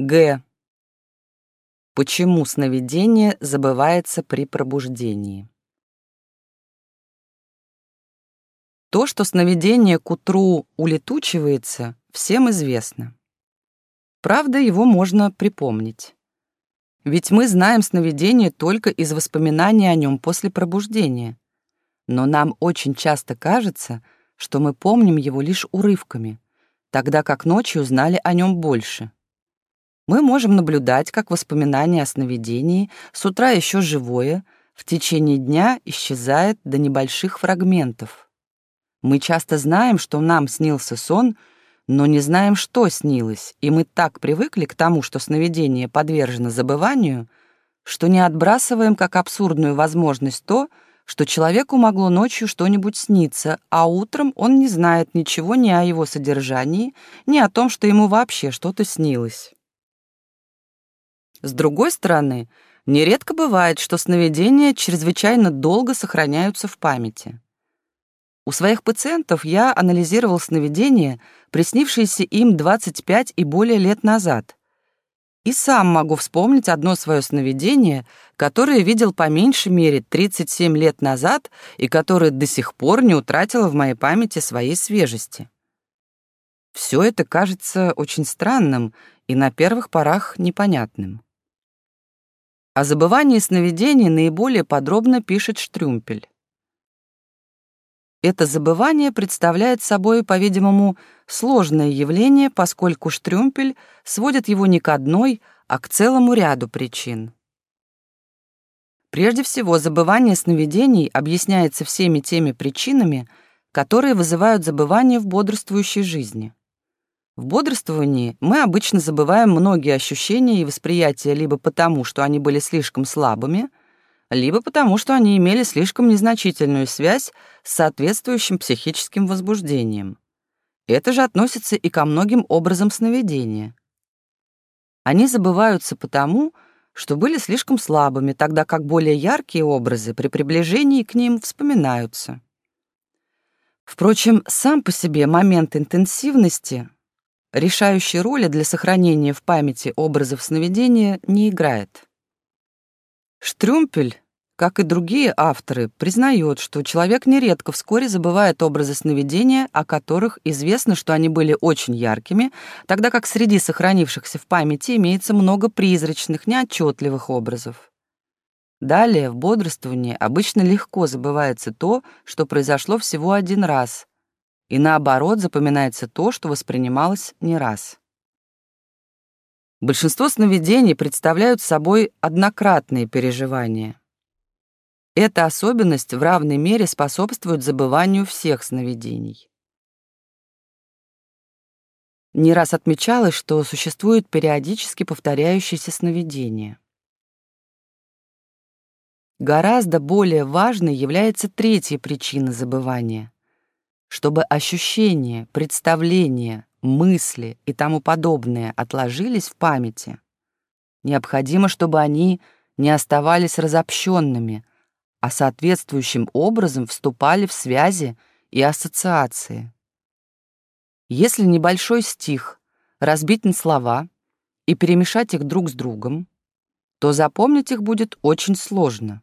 Г. Почему сновидение забывается при пробуждении? То, что сновидение к утру улетучивается, всем известно. Правда, его можно припомнить. Ведь мы знаем сновидение только из воспоминаний о нем после пробуждения. Но нам очень часто кажется, что мы помним его лишь урывками, тогда как ночью знали о нем больше. Мы можем наблюдать, как воспоминание о сновидении с утра еще живое, в течение дня исчезает до небольших фрагментов. Мы часто знаем, что нам снился сон, но не знаем, что снилось, и мы так привыкли к тому, что сновидение подвержено забыванию, что не отбрасываем как абсурдную возможность то, что человеку могло ночью что-нибудь сниться, а утром он не знает ничего ни о его содержании, ни о том, что ему вообще что-то снилось. С другой стороны, нередко бывает, что сновидения чрезвычайно долго сохраняются в памяти. У своих пациентов я анализировал сновидения, приснившиеся им 25 и более лет назад. И сам могу вспомнить одно свое сновидение, которое видел по меньшей мере 37 лет назад и которое до сих пор не утратило в моей памяти своей свежести. Все это кажется очень странным и на первых порах непонятным. О забывании сновидений наиболее подробно пишет Штрюмпель. Это забывание представляет собой, по-видимому, сложное явление, поскольку Штрюмпель сводит его не к одной, а к целому ряду причин. Прежде всего, забывание сновидений объясняется всеми теми причинами, которые вызывают забывание в бодрствующей жизни. В бодрствовании мы обычно забываем многие ощущения и восприятия либо потому, что они были слишком слабыми, либо потому, что они имели слишком незначительную связь с соответствующим психическим возбуждением. Это же относится и ко многим образам сновидения. Они забываются потому, что были слишком слабыми, тогда как более яркие образы при приближении к ним вспоминаются. Впрочем, сам по себе момент интенсивности решающей роли для сохранения в памяти образов сновидения не играет. Штрюмпель, как и другие авторы, признает, что человек нередко вскоре забывает образы сновидения, о которых известно, что они были очень яркими, тогда как среди сохранившихся в памяти имеется много призрачных, неотчетливых образов. Далее, в бодрствовании обычно легко забывается то, что произошло всего один раз, и наоборот запоминается то, что воспринималось не раз. Большинство сновидений представляют собой однократные переживания. Эта особенность в равной мере способствует забыванию всех сновидений. Не раз отмечалось, что существуют периодически повторяющиеся сновидения. Гораздо более важной является третья причина забывания — чтобы ощущения, представления, мысли и тому подобное отложились в памяти, необходимо, чтобы они не оставались разобщенными, а соответствующим образом вступали в связи и ассоциации. Если небольшой стих разбить на слова и перемешать их друг с другом, то запомнить их будет очень сложно.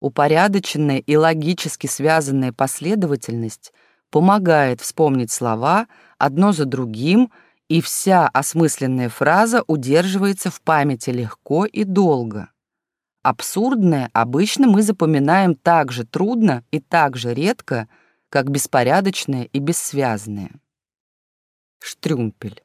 Упорядоченная и логически связанная последовательность помогает вспомнить слова одно за другим, и вся осмысленная фраза удерживается в памяти легко и долго. Абсурдное обычно мы запоминаем так же трудно и так же редко, как беспорядочное и бессвязное. Штрюмпель.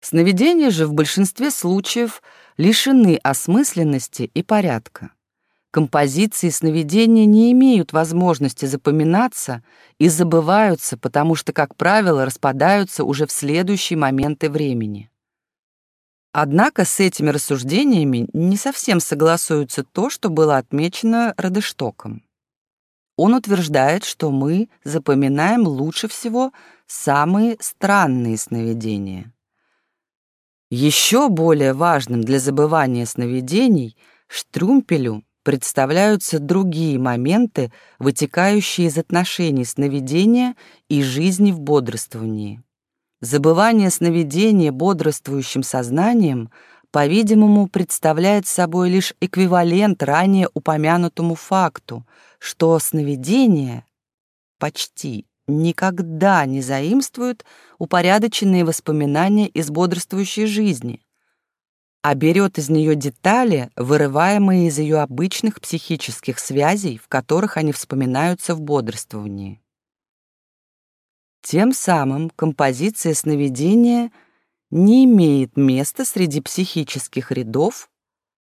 Сновидения же в большинстве случаев лишены осмысленности и порядка. Композиции сновидения не имеют возможности запоминаться и забываются, потому что, как правило, распадаются уже в следующие моменты времени. Однако с этими рассуждениями не совсем согласуется то, что было отмечено Радештоком. Он утверждает, что мы запоминаем лучше всего самые странные сновидения. Еще более важным для забывания сновидений Штрумпелю представляются другие моменты, вытекающие из отношений сновидения и жизни в бодрствовании. Забывание сновидения бодрствующим сознанием, по-видимому, представляет собой лишь эквивалент ранее упомянутому факту, что сновидения почти никогда не заимствуют упорядоченные воспоминания из бодрствующей жизни, а берет из нее детали, вырываемые из ее обычных психических связей, в которых они вспоминаются в бодрствовании. Тем самым композиция сновидения не имеет места среди психических рядов,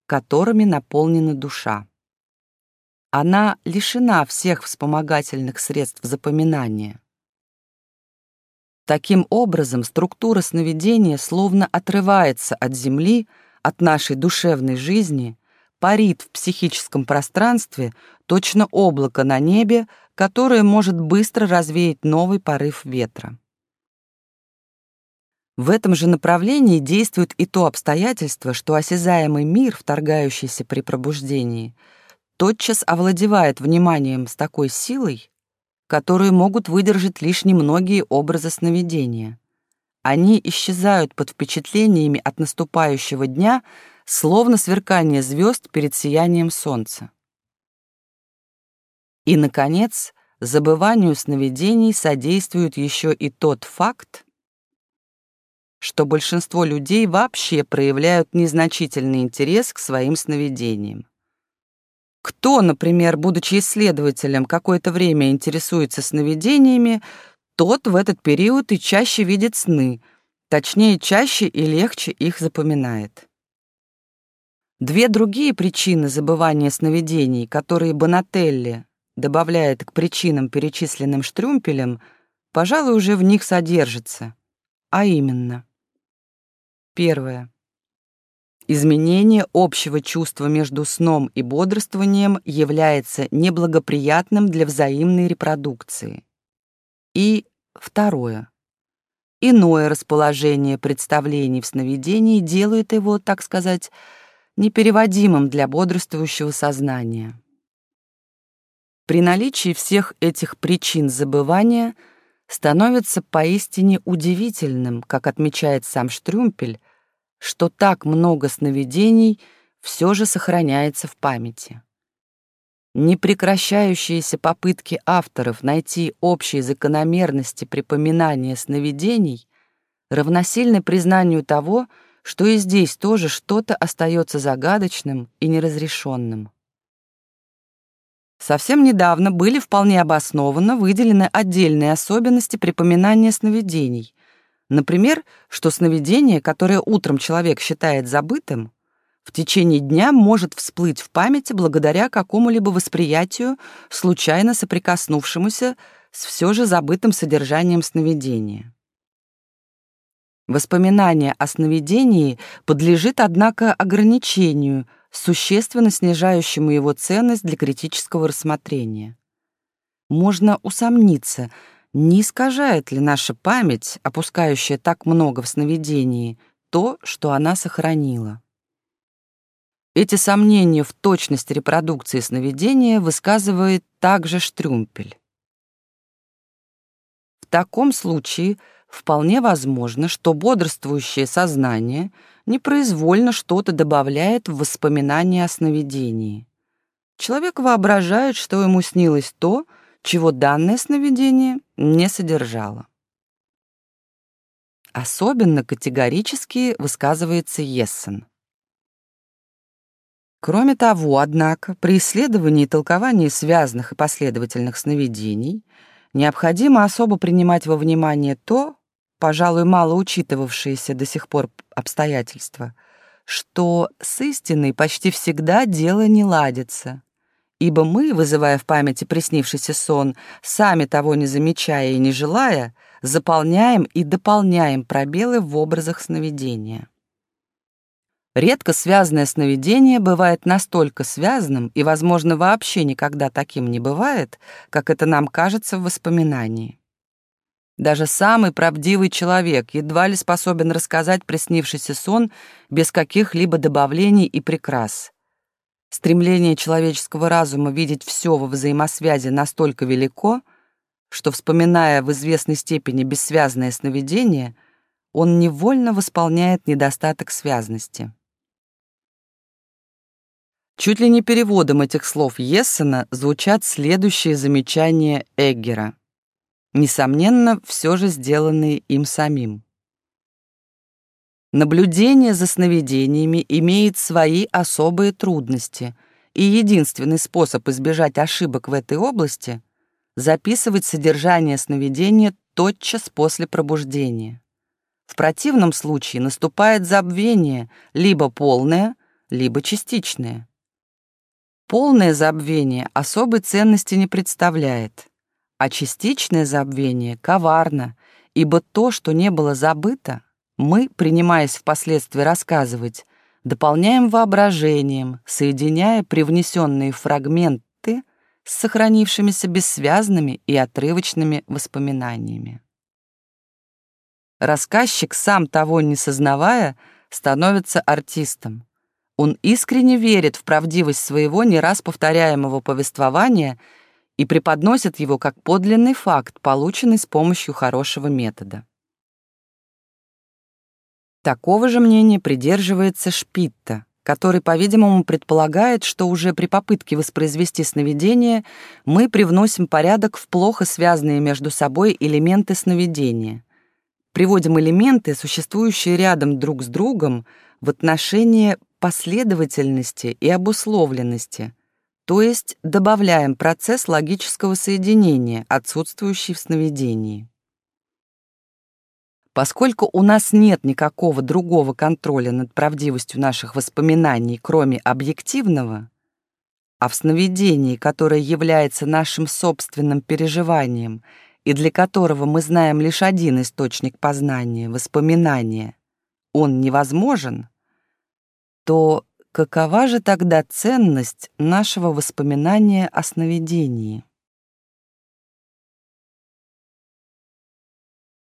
которыми наполнена душа. Она лишена всех вспомогательных средств запоминания. Таким образом, структура сновидения словно отрывается от Земли, от нашей душевной жизни, парит в психическом пространстве, точно облако на небе, которое может быстро развеять новый порыв ветра. В этом же направлении действует и то обстоятельство, что осязаемый мир, вторгающийся при пробуждении, тотчас овладевает вниманием с такой силой, которую могут выдержать лишь немногие образы сновидения. Они исчезают под впечатлениями от наступающего дня, словно сверкание звезд перед сиянием солнца. И, наконец, забыванию сновидений содействует еще и тот факт, что большинство людей вообще проявляют незначительный интерес к своим сновидениям. Кто, например, будучи исследователем, какое-то время интересуется сновидениями, тот в этот период и чаще видит сны, точнее, чаще и легче их запоминает. Две другие причины забывания сновидений, которые Бонателли добавляет к причинам, перечисленным Штрюмпелем, пожалуй, уже в них содержится, а именно. Первое. Изменение общего чувства между сном и бодрствованием является неблагоприятным для взаимной репродукции. И второе. Иное расположение представлений в сновидении делает его, так сказать, непереводимым для бодрствующего сознания. При наличии всех этих причин забывания становится поистине удивительным, как отмечает сам Штрюмпель, что так много сновидений все же сохраняется в памяти. Непрекращающиеся попытки авторов найти общие закономерности припоминания сновидений равносильны признанию того, что и здесь тоже что-то остается загадочным и неразрешенным. Совсем недавно были вполне обоснованно выделены отдельные особенности припоминания сновидений. Например, что сновидение, которое утром человек считает забытым, в течение дня может всплыть в памяти благодаря какому-либо восприятию, случайно соприкоснувшемуся с все же забытым содержанием сновидения. Воспоминание о сновидении подлежит, однако, ограничению — существенно снижающему его ценность для критического рассмотрения. Можно усомниться, не искажает ли наша память, опускающая так много в сновидении, то, что она сохранила. Эти сомнения в точности репродукции сновидения высказывает также Штрюмпель. В таком случае вполне возможно, что бодрствующее сознание — непроизвольно что-то добавляет в воспоминания о сновидении. Человек воображает, что ему снилось то, чего данное сновидение не содержало. Особенно категорически высказывается Ессен. Кроме того, однако, при исследовании и толковании связанных и последовательных сновидений необходимо особо принимать во внимание то, пожалуй, мало учитывавшиеся до сих пор обстоятельства, что с истиной почти всегда дело не ладится, ибо мы, вызывая в памяти приснившийся сон, сами того не замечая и не желая, заполняем и дополняем пробелы в образах сновидения. Редко связанное сновидение бывает настолько связанным и, возможно, вообще никогда таким не бывает, как это нам кажется в воспоминании. Даже самый правдивый человек едва ли способен рассказать приснившийся сон без каких-либо добавлений и прикрас. Стремление человеческого разума видеть все во взаимосвязи настолько велико, что, вспоминая в известной степени бессвязное сновидение, он невольно восполняет недостаток связности. Чуть ли не переводом этих слов Ессена звучат следующие замечания Эггера, несомненно, все же сделанные им самим. Наблюдение за сновидениями имеет свои особые трудности, и единственный способ избежать ошибок в этой области — записывать содержание сновидения тотчас после пробуждения. В противном случае наступает забвение, либо полное, либо частичное. Полное забвение особой ценности не представляет, а частичное забвение коварно, ибо то, что не было забыто, мы, принимаясь впоследствии рассказывать, дополняем воображением, соединяя привнесенные фрагменты с сохранившимися бессвязными и отрывочными воспоминаниями. Рассказчик, сам того не сознавая, становится артистом. Он искренне верит в правдивость своего не раз повторяемого повествования и преподносит его как подлинный факт, полученный с помощью хорошего метода. Такого же мнения придерживается Шпитта, который, по-видимому, предполагает, что уже при попытке воспроизвести сновидение мы привносим порядок в плохо связанные между собой элементы сновидения — приводим элементы, существующие рядом друг с другом, в отношение последовательности и обусловленности, то есть добавляем процесс логического соединения, отсутствующий в сновидении. Поскольку у нас нет никакого другого контроля над правдивостью наших воспоминаний, кроме объективного, а в сновидении, которое является нашим собственным переживанием — и для которого мы знаем лишь один источник познания — воспоминания, он невозможен, то какова же тогда ценность нашего воспоминания о сновидении?